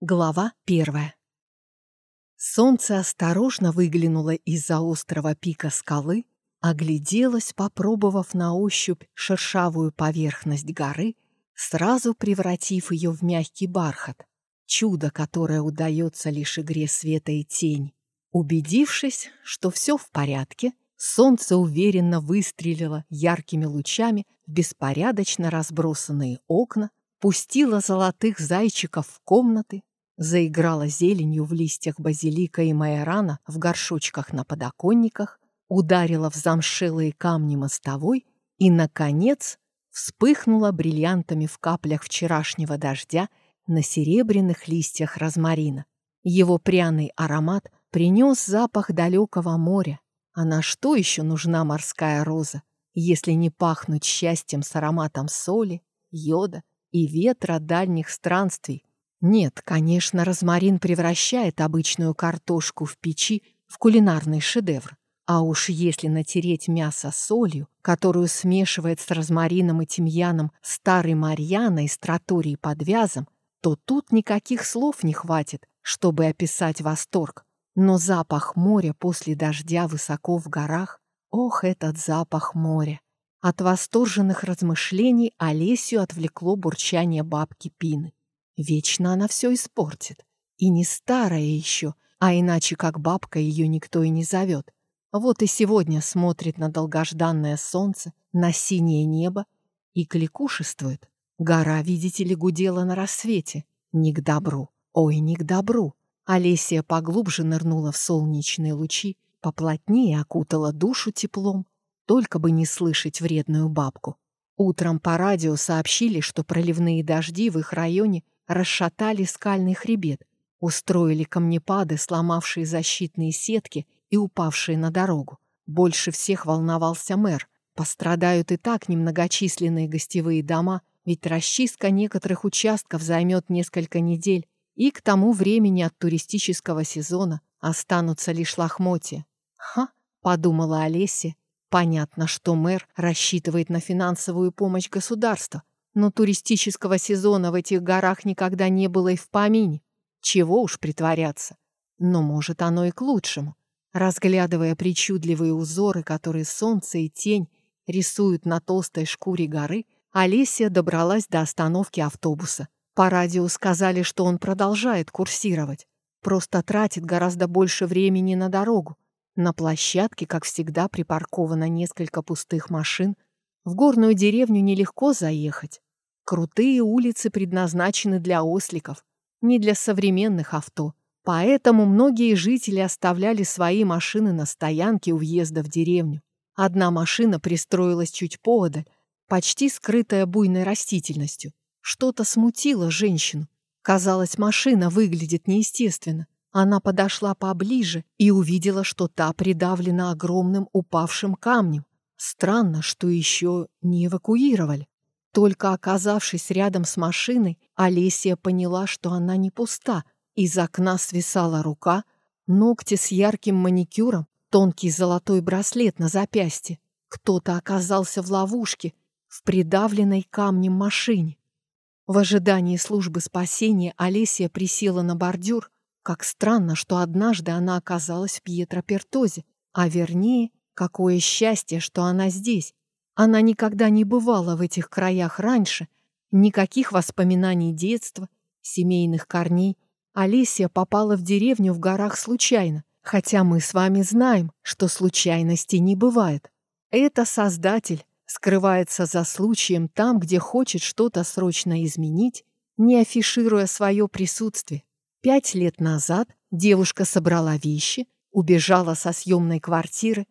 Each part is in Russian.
Глава первая. Солнце осторожно выглянуло из-за острого пика скалы, огляделось, попробовав на ощупь шершавую поверхность горы, сразу превратив ее в мягкий бархат, чудо, которое удается лишь игре света и тени. Убедившись, что все в порядке, солнце уверенно выстрелило яркими лучами в беспорядочно разбросанные окна, пустило золотых зайчиков в комнаты, заиграла зеленью в листьях базилика и майорана в горшочках на подоконниках, ударила в замшелые камни мостовой и, наконец, вспыхнула бриллиантами в каплях вчерашнего дождя на серебряных листьях розмарина. Его пряный аромат принес запах далекого моря. А на что еще нужна морская роза, если не пахнуть счастьем с ароматом соли, йода и ветра дальних странствий, нет, конечно, розмарин превращает обычную картошку в печи в кулинарный шедевр. А уж если натереть мясо солью, которую смешивает с розмарином и тимьяном старый Марьяна из тротории под вязом, то тут никаких слов не хватит, чтобы описать восторг. Но запах моря после дождя высоко в горах, ох, этот запах моря! От восторженных размышлений Олесю отвлекло бурчание бабки Пины. Вечно она все испортит. И не старая еще, а иначе как бабка ее никто и не зовет. Вот и сегодня смотрит на долгожданное солнце, на синее небо и кликушествует. Гора, видите ли, гудела на рассвете. Не к добру. Ой, не к добру. Олесия поглубже нырнула в солнечные лучи, поплотнее окутала душу теплом, только бы не слышать вредную бабку. Утром по радио сообщили, что проливные дожди в их районе расшатали скальный хребет, устроили камнепады, сломавшие защитные сетки и упавшие на дорогу. Больше всех волновался мэр. Пострадают и так немногочисленные гостевые дома, ведь расчистка некоторых участков займет несколько недель, и к тому времени от туристического сезона останутся лишь лохмотья. «Ха!» — подумала Олеся. «Понятно, что мэр рассчитывает на финансовую помощь государства, но туристического сезона в этих горах никогда не было и в помине. Чего уж притворяться. Но, может, оно и к лучшему. Разглядывая причудливые узоры, которые солнце и тень рисуют на толстой шкуре горы, Олеся добралась до остановки автобуса. По радио сказали, что он продолжает курсировать. Просто тратит гораздо больше времени на дорогу. На площадке, как всегда, припарковано несколько пустых машин. В горную деревню нелегко заехать. Крутые улицы предназначены для осликов, не для современных авто. Поэтому многие жители оставляли свои машины на стоянке у въезда в деревню. Одна машина пристроилась чуть поодаль, почти скрытая буйной растительностью. Что-то смутило женщину. Казалось, машина выглядит неестественно. Она подошла поближе и увидела, что та придавлена огромным упавшим камнем. Странно, что еще не эвакуировали. Только оказавшись рядом с машиной, Олесия поняла, что она не пуста. Из окна свисала рука, ногти с ярким маникюром, тонкий золотой браслет на запястье. Кто-то оказался в ловушке, в придавленной камнем машине. В ожидании службы спасения Олесия присела на бордюр. Как странно, что однажды она оказалась в Пьетропертозе, а вернее, какое счастье, что она здесь, она никогда не бывала в этих краях раньше, никаких воспоминаний детства, семейных корней. Алисия попала в деревню в горах случайно, хотя мы с вами знаем, что случайностей не бывает. Это Создатель скрывается за случаем там, где хочет что-то срочно изменить, не афишируя свое присутствие. Пять лет назад девушка собрала вещи, убежала со съемной квартиры,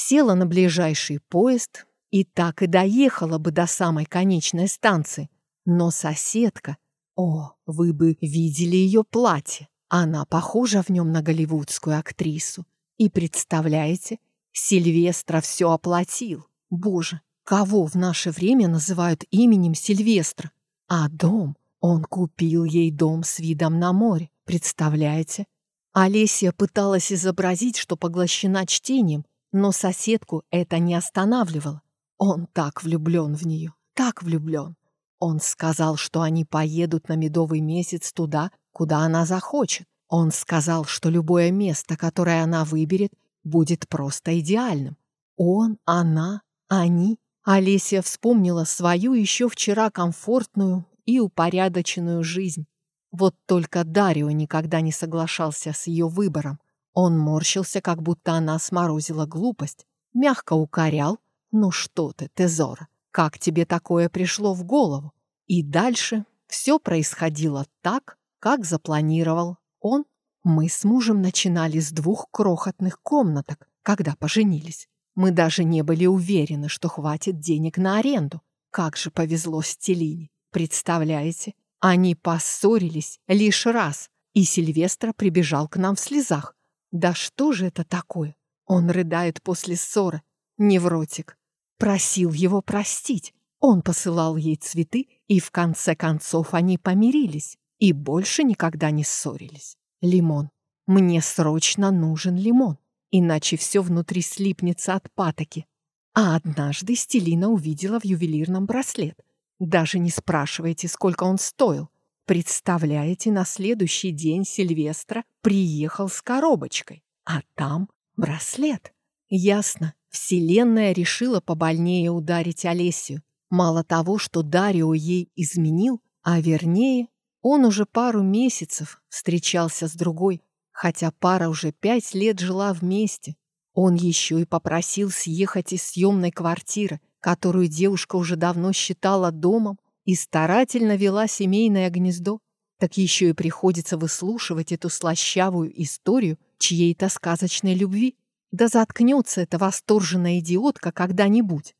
села на ближайший поезд, и так и доехала бы до самой конечной станции. Но соседка... О, вы бы видели ее платье. Она похожа в нем на голливудскую актрису. И представляете, Сильвестра все оплатил. Боже, кого в наше время называют именем Сильвестра? А дом? Он купил ей дом с видом на море. Представляете? Олеся пыталась изобразить, что поглощена чтением, но соседку это не останавливало. Он так влюблен в нее, так влюблен. Он сказал, что они поедут на медовый месяц туда, куда она захочет. Он сказал, что любое место, которое она выберет, будет просто идеальным. Он, она, они. Олеся вспомнила свою еще вчера комфортную и упорядоченную жизнь. Вот только Дарио никогда не соглашался с ее выбором. Он морщился, как будто она сморозила глупость, мягко укорял. «Ну что ты, Тезора, как тебе такое пришло в голову?» И дальше все происходило так, как запланировал он. Мы с мужем начинали с двух крохотных комнаток, когда поженились. Мы даже не были уверены, что хватит денег на аренду. Как же повезло Стелине. Представляете, они поссорились лишь раз, и Сильвестра прибежал к нам в слезах. Да что же это такое? Он рыдает после ссоры. Невротик. Просил его простить. Он посылал ей цветы, и в конце концов они помирились и больше никогда не ссорились. Лимон. Мне срочно нужен лимон, иначе все внутри слипнется от патоки. А однажды Стелина увидела в ювелирном браслет. Даже не спрашивайте, сколько он стоил. Представляете, на следующий день Сильвестра приехал с коробочкой, а там браслет. Ясно, Вселенная решила побольнее ударить Олесию. Мало того, что Дарио ей изменил, а вернее, он уже пару месяцев встречался с другой, хотя пара уже пять лет жила вместе. Он еще и попросил съехать из съемной квартиры, которую девушка уже давно считала домом, и старательно вела семейное гнездо. Так еще и приходится выслушивать эту слащавую историю чьей-то сказочной любви. Да заткнется эта восторженная идиотка когда-нибудь.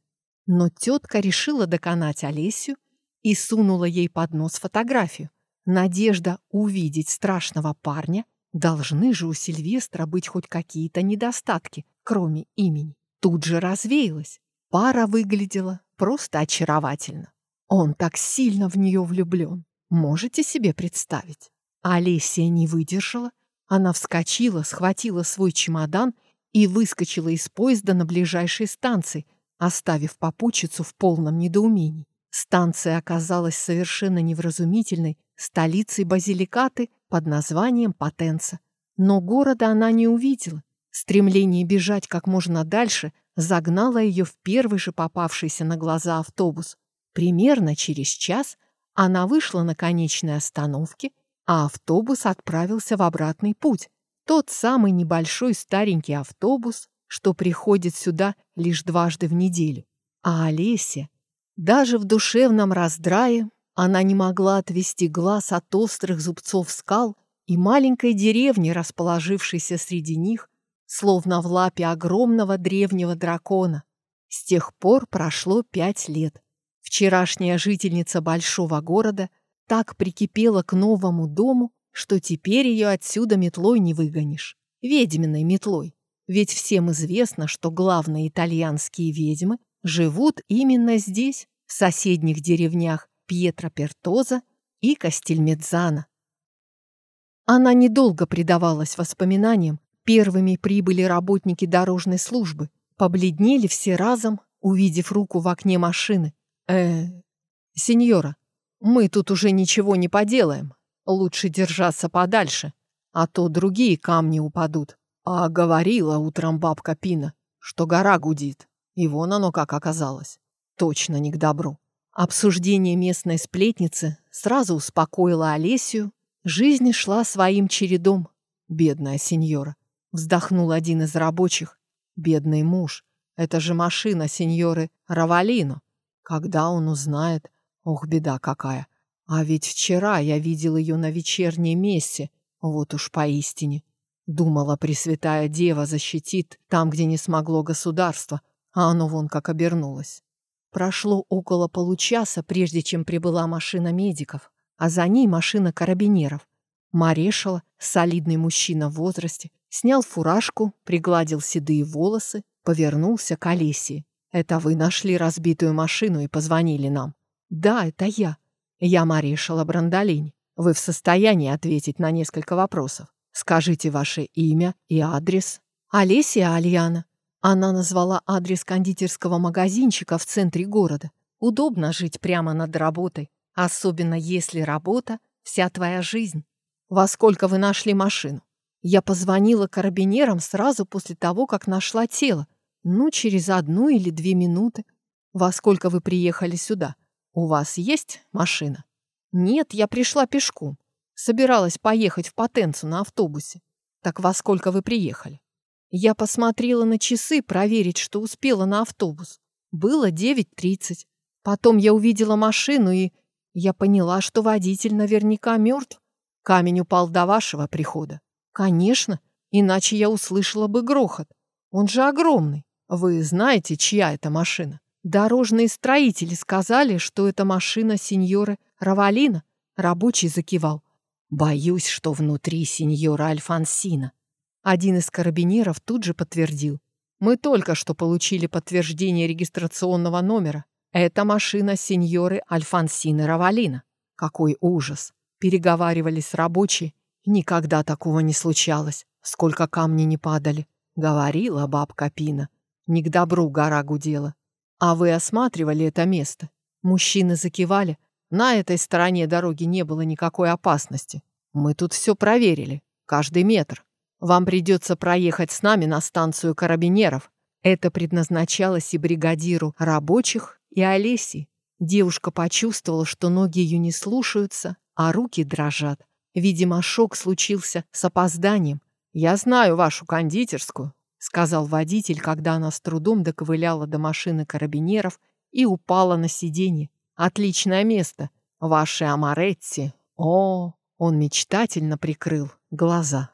Но тетка решила доконать Олесю и сунула ей под нос фотографию. Надежда увидеть страшного парня. Должны же у Сильвестра быть хоть какие-то недостатки, кроме имени. Тут же развеялась. Пара выглядела просто очаровательно. Он так сильно в нее влюблен. Можете себе представить? Олеся не выдержала. Она вскочила, схватила свой чемодан и выскочила из поезда на ближайшей станции, оставив попутчицу в полном недоумении. Станция оказалась совершенно невразумительной столицей Базиликаты под названием Потенца. Но города она не увидела. Стремление бежать как можно дальше загнало ее в первый же попавшийся на глаза автобус. Примерно через час она вышла на конечной остановке, а автобус отправился в обратный путь. Тот самый небольшой старенький автобус, что приходит сюда лишь дважды в неделю. А Олеся, даже в душевном раздрае, она не могла отвести глаз от острых зубцов скал и маленькой деревни, расположившейся среди них, словно в лапе огромного древнего дракона. С тех пор прошло пять лет. Вчерашняя жительница большого города так прикипела к новому дому, что теперь ее отсюда метлой не выгонишь. Ведьминой метлой. Ведь всем известно, что главные итальянские ведьмы живут именно здесь, в соседних деревнях Пьетро Пертоза и Кастельмедзана. Она недолго предавалась воспоминаниям. Первыми прибыли работники дорожной службы. Побледнели все разом, увидев руку в окне машины. Э сеньора, мы тут уже ничего не поделаем. Лучше держаться подальше, а то другие камни упадут. А говорила утром бабка Пина, что гора гудит. И вон оно как оказалось. Точно не к добру. Обсуждение местной сплетницы сразу успокоило Олесию. Жизнь шла своим чередом. Бедная сеньора. Вздохнул один из рабочих. Бедный муж. Это же машина сеньоры Равалино. Когда он узнает... Ох, беда какая. А ведь вчера я видел ее на вечерней мессе, вот уж поистине. Думала, Пресвятая Дева защитит там, где не смогло государство, а оно вон как обернулось. Прошло около получаса, прежде чем прибыла машина медиков, а за ней машина карабинеров. Марешала, солидный мужчина в возрасте, снял фуражку, пригладил седые волосы, повернулся к Олесии. «Это вы нашли разбитую машину и позвонили нам?» «Да, это я. Я Маришала Брандолини. Вы в состоянии ответить на несколько вопросов. Скажите ваше имя и адрес. Олеся Альяна. Она назвала адрес кондитерского магазинчика в центре города. Удобно жить прямо над работой, особенно если работа — вся твоя жизнь. Во сколько вы нашли машину? Я позвонила карабинерам сразу после того, как нашла тело. Ну, через одну или две минуты. Во сколько вы приехали сюда? У вас есть машина? Нет, я пришла пешком. Собиралась поехать в Потенцу на автобусе. Так во сколько вы приехали? Я посмотрела на часы, проверить, что успела на автобус. Было 9.30. Потом я увидела машину, и я поняла, что водитель наверняка мертв. Камень упал до вашего прихода. Конечно, иначе я услышала бы грохот. Он же огромный. Вы знаете, чья это машина? Дорожные строители сказали, что это машина сеньоры Равалина. Рабочий закивал. Боюсь, что внутри сеньора Альфансина. Один из карабинеров тут же подтвердил. Мы только что получили подтверждение регистрационного номера. Это машина сеньоры Альфансины Равалина. Какой ужас! Переговаривались рабочие. Никогда такого не случалось. Сколько камней не падали. Говорила бабка Пина. Не к добру гора гудела. А вы осматривали это место? Мужчины закивали. На этой стороне дороги не было никакой опасности. Мы тут все проверили. Каждый метр. Вам придется проехать с нами на станцию карабинеров. Это предназначалось и бригадиру рабочих, и Олеси. Девушка почувствовала, что ноги ее не слушаются, а руки дрожат. Видимо, шок случился с опозданием. «Я знаю вашу кондитерскую», — сказал водитель, когда она с трудом доковыляла до машины карабинеров и упала на сиденье. «Отличное место. Ваши амаретти. О!» Он мечтательно прикрыл глаза.